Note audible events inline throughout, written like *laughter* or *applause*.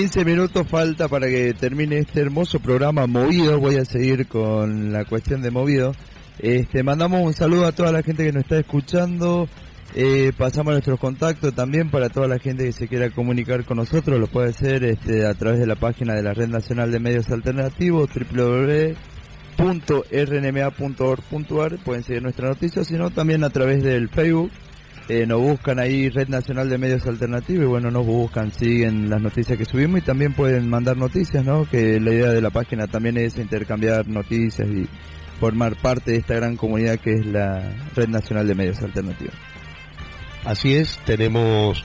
15 minutos falta para que termine este hermoso programa movido. Voy a seguir con la cuestión de movido. Este, mandamos un saludo a toda la gente que nos está escuchando. Eh, pasamos nuestros contactos también para toda la gente que se quiera comunicar con nosotros. Lo puede hacer este, a través de la página de la Red Nacional de Medios Alternativos, www.rnma.org.ar. Pueden seguir nuestra noticia, sino también a través del Facebook eh, nos buscan ahí Red Nacional de Medios Alternativos y bueno, nos buscan, siguen las noticias que subimos y también pueden mandar noticias, ¿no? Que la idea de la página también es intercambiar noticias y formar parte de esta gran comunidad que es la Red Nacional de Medios Alternativos. Así es, tenemos,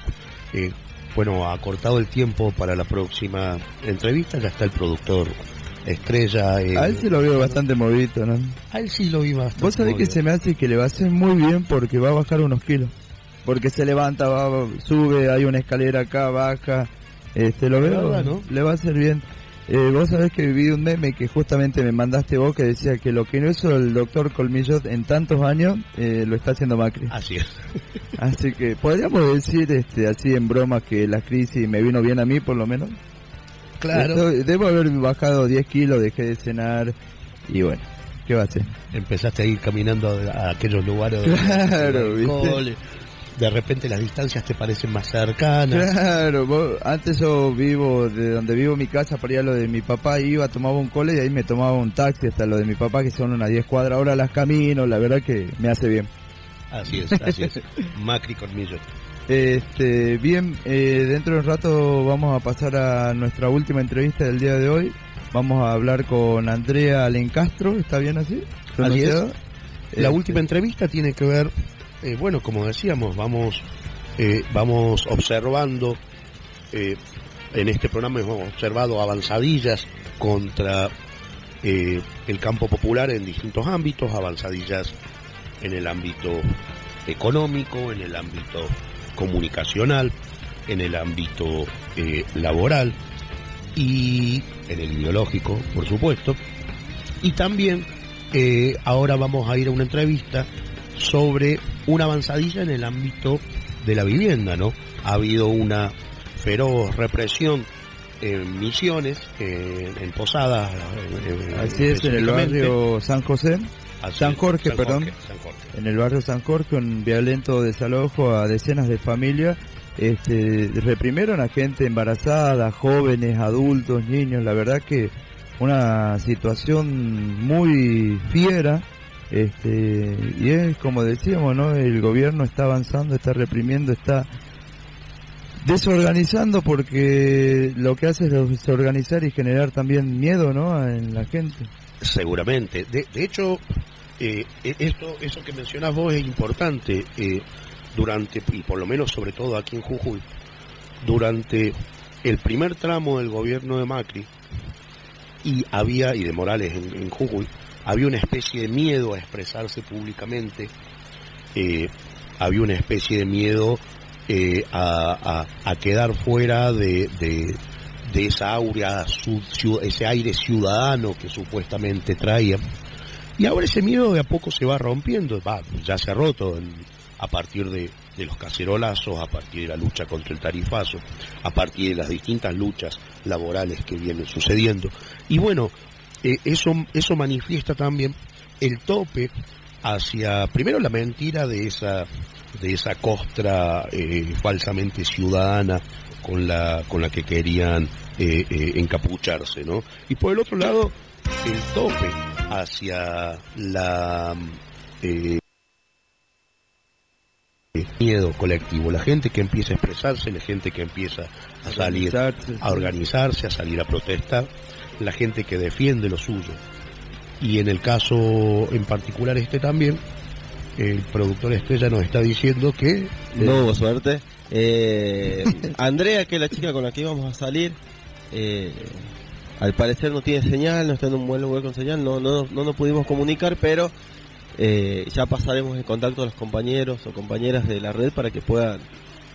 eh, bueno, acortado el tiempo para la próxima entrevista, ya está el productor estrella. Eh, a él sí lo veo bastante movido, ¿no? A él sí lo vi bastante Vos sabés que se me hace que le va a hacer muy bien porque va a bajar unos kilos porque se levanta, va, sube, hay una escalera acá, baja, este, lo veo, ¿no? le va a hacer bien. Eh, vos sabés que viví un meme que justamente me mandaste vos que decía que lo que no hizo el doctor Colmillot en tantos años eh, lo está haciendo Macri. Así es. *laughs* así que podríamos decir este así en broma que la crisis me vino bien a mí por lo menos. Claro. debo haber bajado 10 kilos, dejé de cenar y bueno, ¿qué va a hacer? Empezaste a ir caminando a, aquellos lugares. Claro, ¿viste? De repente las distancias te parecen más cercanas. Claro, antes yo vivo, de donde vivo mi casa, para ir a lo de mi papá, iba, tomaba un cole y ahí me tomaba un taxi hasta lo de mi papá, que son unas 10 cuadras, ahora las camino, la verdad que me hace bien. Así es, así es. *laughs* Macri Cormillo. Este, bien, eh, dentro de un rato vamos a pasar a nuestra última entrevista del día de hoy. Vamos a hablar con Andrea Alencastro, ¿está bien así? Así es. La este. última entrevista tiene que ver eh, bueno, como decíamos, vamos, eh, vamos observando, eh, en este programa hemos observado avanzadillas contra el campo popular en distintos ámbitos, avanzadillas en el ámbito económico, en el ámbito comunicacional, en el ámbito laboral y en el ideológico, por supuesto. Y también ahora vamos a ir a una entrevista sobre una avanzadilla en el ámbito de la vivienda, ¿no? Ha habido una feroz represión en Misiones, en Posadas. Así es, en el barrio San José. San Jorge, perdón. En el barrio San Jorge, un violento desalojo a decenas de familias. Este, reprimieron a gente embarazada, jóvenes, adultos, niños. La verdad que una situación muy fiera este, y es como decíamos, ¿no? El gobierno está avanzando, está reprimiendo, está desorganizando porque lo que hace es desorganizar y generar también miedo, ¿no? En la gente. Seguramente. De, hecho, eh, e, esto, eso que mencionas vos es importante. Eh, durante, y por lo menos sobre todo aquí en Jujuy, durante el primer tramo del gobierno de Macri, y había, y de Morales en Jujuy, había una especie de miedo a expresarse públicamente, eh, había una especie de miedo eh, a, quedar fuera de, esa aura, ese aire ciudadano que supuestamente traía. Y ahora ese miedo de a poco se va rompiendo, va, ya se ha roto a partir de, los cacerolazos, a partir de la lucha contra el tarifazo, a partir de las distintas luchas laborales que vienen sucediendo. Y bueno, eh, eso, eso manifiesta también el tope hacia, primero la mentira de esa, de esa costra eh, falsamente ciudadana con la, con la que querían eh, encapucharse, ¿no? Y por el otro lado, el tope hacia la miedo colectivo, la gente que empieza a expresarse, la gente que empieza a salir, a organizarse, a salir a protestar la gente que defiende lo suyo. Y en el caso en particular este también, el productor estrella nos está diciendo que... No hubo suerte. Eh, Andrea, que es la chica con la que íbamos a salir, eh, al parecer no tiene señal, no está en un buen lugar con señal, no, no, no nos pudimos comunicar, pero eh, ya pasaremos en contacto a los compañeros o compañeras de la red para que puedan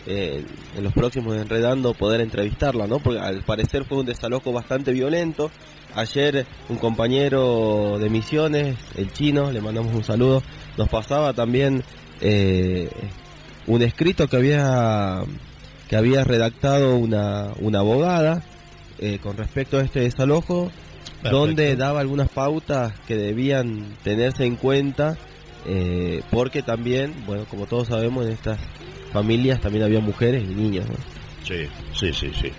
eh, en los próximos enredando poder entrevistarla, ¿no? Porque al parecer fue un desalojo bastante violento. Ayer un compañero de Misiones, el chino, le mandamos un saludo, nos pasaba también eh, un escrito que había que había redactado una, una abogada eh, con respecto a este desalojo, donde daba algunas pautas que debían tenerse en cuenta, porque también, bueno, como todos sabemos, en estas familias también había mujeres y niños. Sí, sí, sí, sí.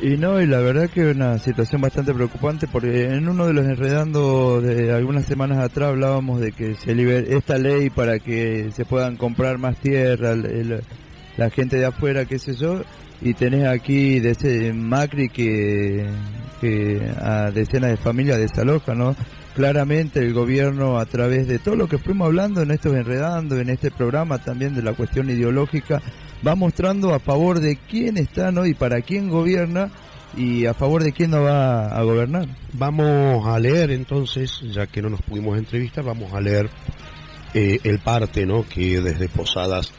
Y no, y la verdad que es una situación bastante preocupante porque en uno de los enredando de algunas semanas atrás hablábamos de que se libere esta ley para que se puedan comprar más tierra, la gente de afuera, qué sé yo, y tenés aquí de ese Macri que, que a decenas de familias desaloja, ¿no? Claramente el gobierno a través de todo lo que fuimos hablando en estos enredando, en este programa también de la cuestión ideológica, va mostrando a favor de quién está, ¿no? Y para quién gobierna y a favor de quién no va a gobernar. Vamos a leer entonces, ya que no nos pudimos entrevistar, vamos a leer eh, el parte, ¿no? Que desde Posadas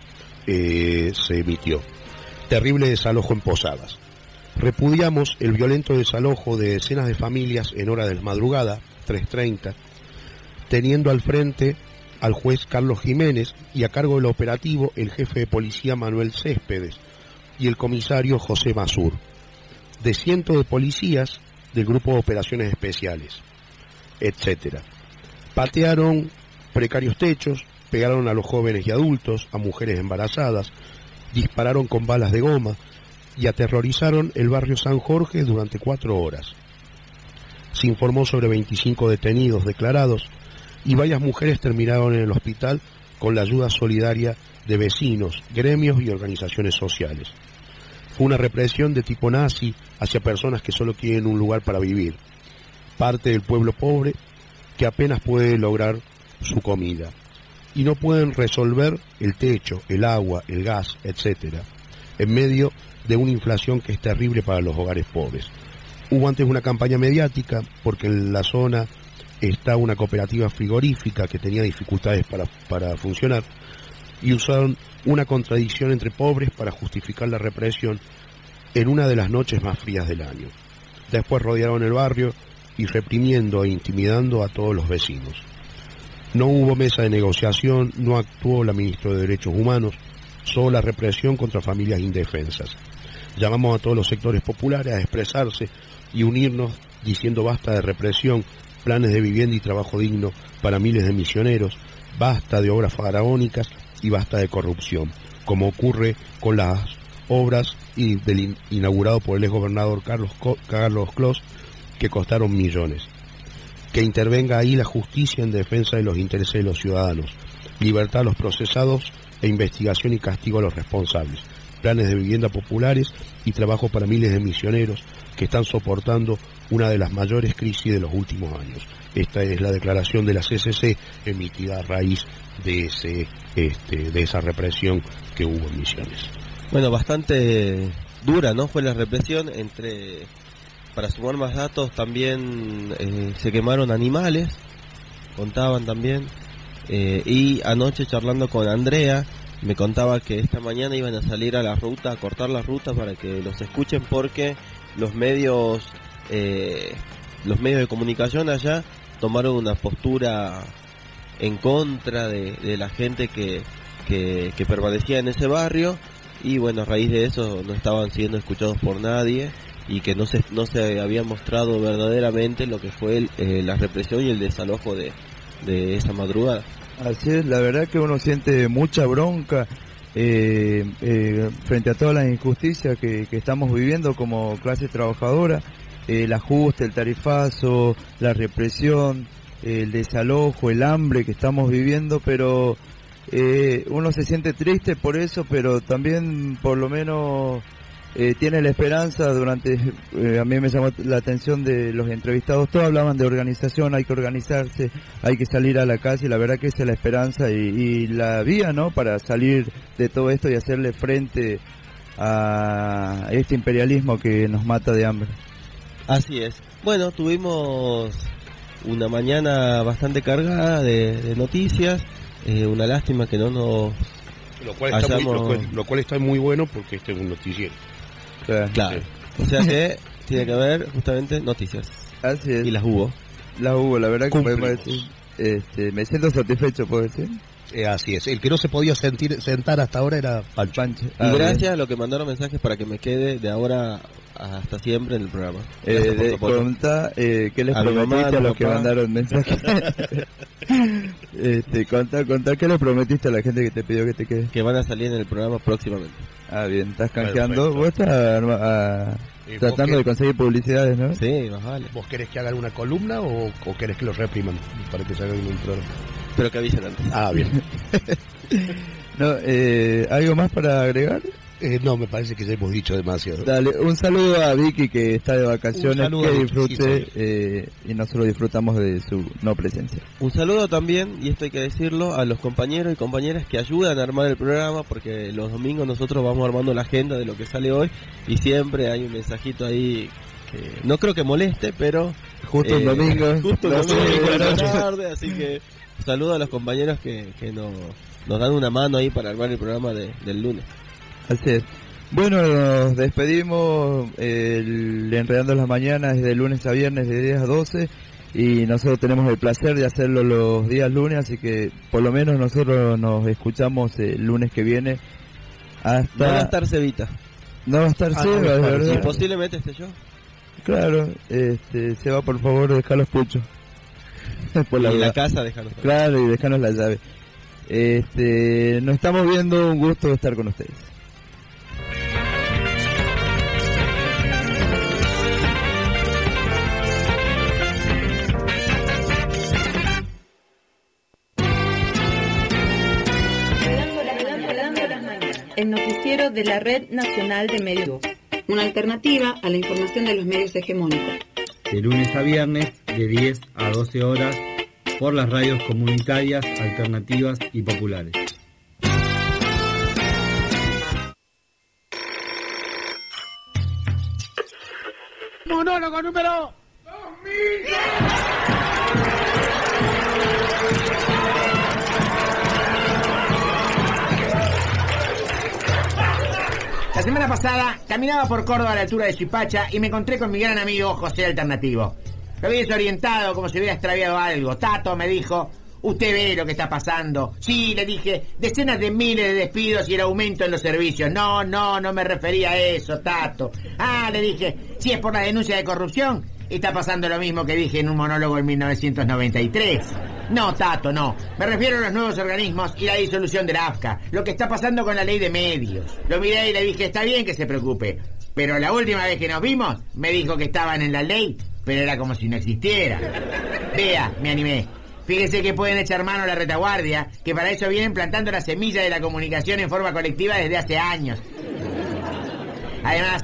eh, se emitió. Terrible desalojo en Posadas. Repudiamos el violento desalojo de decenas de familias en hora de madrugada, 3.30, teniendo al frente al juez Carlos Jiménez y a cargo del operativo el jefe de policía Manuel Céspedes y el comisario José Masur, de cientos de policías del Grupo de Operaciones Especiales, etc. Patearon precarios techos, pegaron a los jóvenes y adultos, a mujeres embarazadas, dispararon con balas de goma y aterrorizaron el barrio San Jorge durante cuatro horas. Se informó sobre 25 detenidos declarados y varias mujeres terminaron en el hospital con la ayuda solidaria de vecinos, gremios y organizaciones sociales. Fue una represión de tipo nazi hacia personas que solo quieren un lugar para vivir, parte del pueblo pobre que apenas puede lograr su comida y no pueden resolver el techo, el agua, el gas, etcétera, en medio de una inflación que es terrible para los hogares pobres. Hubo antes una campaña mediática porque en la zona está una cooperativa frigorífica que tenía dificultades para, para funcionar y usaron una contradicción entre pobres para justificar la represión en una de las noches más frías del año. Después rodearon el barrio y reprimiendo e intimidando a todos los vecinos. No hubo mesa de negociación, no actuó la ministra de Derechos Humanos, solo la represión contra familias indefensas. Llamamos a todos los sectores populares a expresarse y unirnos diciendo basta de represión, planes de vivienda y trabajo digno para miles de misioneros, basta de obras faraónicas y basta de corrupción, como ocurre con las obras y del inaugurado por el ex gobernador Carlos, Carlos Clos, que costaron millones. Que intervenga ahí la justicia en defensa de los intereses de los ciudadanos, libertad a los procesados e investigación y castigo a los responsables, planes de vivienda populares y trabajo para miles de misioneros que están soportando una de las mayores crisis de los últimos años. Esta es la declaración de la CCC emitida a raíz de, ese, este, de esa represión que hubo en Misiones. Bueno, bastante dura, ¿no? Fue la represión entre, para sumar más datos, también eh, se quemaron animales, contaban también, eh, y anoche charlando con Andrea, me contaba que esta mañana iban a salir a la ruta, a cortar la ruta para que los escuchen porque los medios eh, los medios de comunicación allá tomaron una postura en contra de, la gente que, que, permanecía en ese barrio y bueno, a raíz de eso no estaban siendo escuchados por nadie y que no se, no se había mostrado verdaderamente lo que fue eh, la represión y el desalojo de, de esa madrugada. Así es, la verdad que uno siente mucha bronca eh, eh, frente a todas las injusticias que, que, estamos viviendo como clase trabajadora, el ajuste, el tarifazo, la represión, el desalojo, el hambre que estamos viviendo, pero eh, uno se siente triste por eso, pero también por lo menos eh, tiene la esperanza durante, eh, a mí me llamó la atención de los entrevistados, todos hablaban de organización, hay que organizarse, hay que salir a la calle, y la verdad que esa es la esperanza y, la vía, ¿no? Para salir de todo esto y hacerle frente a este imperialismo que nos mata de hambre. Así es. Bueno, tuvimos una mañana bastante cargada de, noticias, eh, una lástima que no nos... Lo cual, está muy, lo cual está muy bueno porque este es un noticiero. Claro. O sea que *laughs* tiene que haber justamente noticias. Así es. Y las hubo. Las hubo, la verdad que podemos decir, este, me siento satisfecho, puedo decir. Eh, así es. El que no se podía sentir, sentar hasta ahora era Pancho. y gracias a lo que mandaron mensajes para que me quede de ahora hasta siempre en el programa. Eh, contá, eh, ¿qué les prometiste a los que mandaron mensajes? *laughs* *laughs* este, contá, contá, ¿qué les prometiste a la gente que te pidió que te quedes? Que van a salir en el programa próximamente. Ah, bien, estás canjeando. Vos estás ah, tratando de conseguir publicidades, ¿no? Sí, más vale. ¿Vos querés que hagan una columna o, o querés que los repriman para que se hagan un programa? Pero que avisen antes. Ah, bien. *laughs* no, eh, ¿Algo más para agregar? Eh, no, me parece que ya hemos dicho demasiado. Dale, un saludo a Vicky que está de vacaciones, que disfrute eh, y nosotros disfrutamos de su no presencia. Un saludo también, y esto hay que decirlo, a los compañeros y compañeras que ayudan a armar el programa, porque los domingos nosotros vamos armando la agenda de lo que sale hoy y siempre hay un mensajito ahí que no creo que moleste, pero... Justo el domingo. *laughs* Justo el domingo, la tarde, así que saludo a los compañeros que, que nos, nos dan una mano ahí para armar el programa del lunes. Así es. Bueno, nos despedimos el Enredando las Mañanas de lunes a viernes de 10 a 12 y nosotros tenemos el placer de hacerlo los días lunes, así que por lo menos nosotros nos escuchamos el lunes que viene hasta... No va a estar Cevita. No va a estar ah, ¿verdad? Y posiblemente esté yo. Claro, este, se va por favor dejar los puchos. *laughs* por la, y la casa dejarlos. Claro, y dejarnos la llave. Este, nos estamos viendo, un gusto estar con ustedes. El noticiero de la Red Nacional de Medios. Una alternativa a la información de los medios hegemónicos. De lunes a viernes, de 10 a 12 horas, por las radios comunitarias, alternativas y populares. Monólogo número 2000. La semana pasada caminaba por Córdoba a la altura de Chipacha y me encontré con mi gran amigo José Alternativo. Lo había desorientado como si hubiera extraviado algo. Tato me dijo, usted ve lo que está pasando. Sí, le dije, decenas de miles de despidos y el aumento en los servicios. No, no, no me refería a eso, Tato. Ah, le dije, si es por la denuncia de corrupción, está pasando lo mismo que dije en un monólogo en 1993. No, Tato, no. Me refiero a los nuevos organismos y la disolución de la AFCA. Lo que está pasando con la ley de medios. Lo miré y le dije, está bien que se preocupe. Pero la última vez que nos vimos, me dijo que estaban en la ley, pero era como si no existiera. Vea, me animé. Fíjese que pueden echar mano a la retaguardia, que para eso vienen plantando la semilla de la comunicación en forma colectiva desde hace años. Además,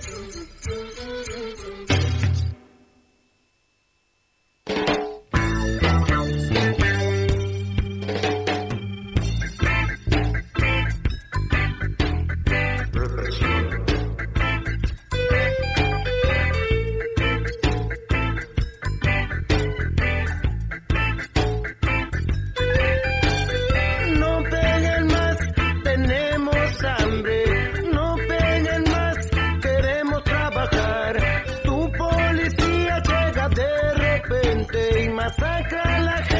masacra a la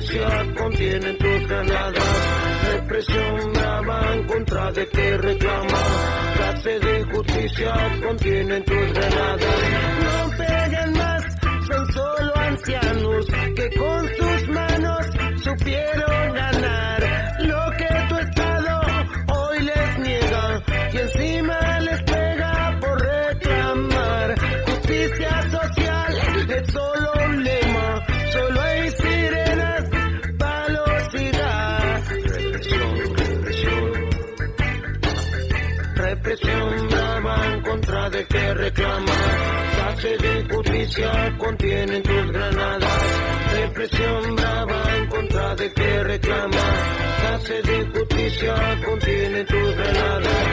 justicia contienen tus granadas. Represión brava en contra de que reclama. Clase de justicia contienen tus granadas. No peguen más, son solo ancianos justicia contienen tus granadas. Represión brava en contra de que reclama. Clase de justicia contiene tus granadas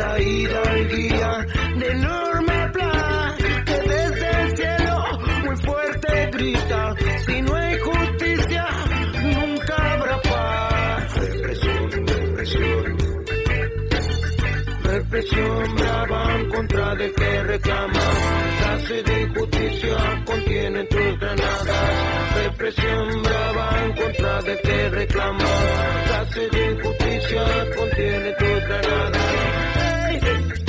guía la hidalguía de Norma Pla, que desde el cielo muy fuerte grita, si no hay justicia, nunca habrá paz. Represión, represión. Represión brava en contra de que reclama. Clase de justicia contiene tus granadas. Represión brava en contra de que reclama. Clase de justicia contiene tus granadas. Thank you.